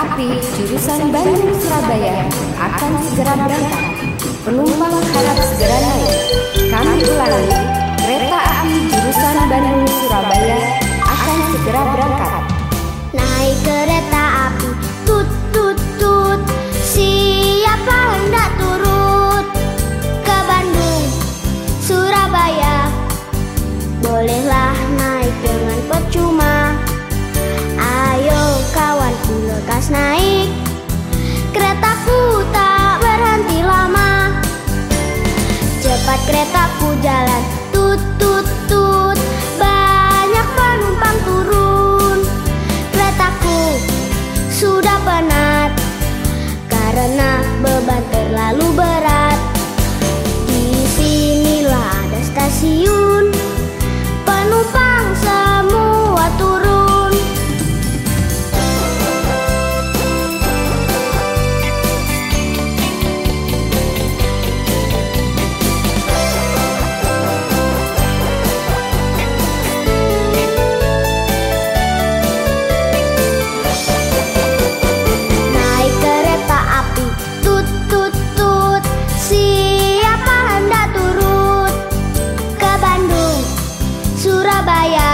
api jurusan Bandung Surabaya akan segera berangkat. Penumpang harap segera naik. Kami ulangi, kereta api jurusan Bandung Surabaya akan segera berangkat. Naik kereta api, naik. Keretaku tak berhenti lama. Cepat keretaku jalan, Surabaya.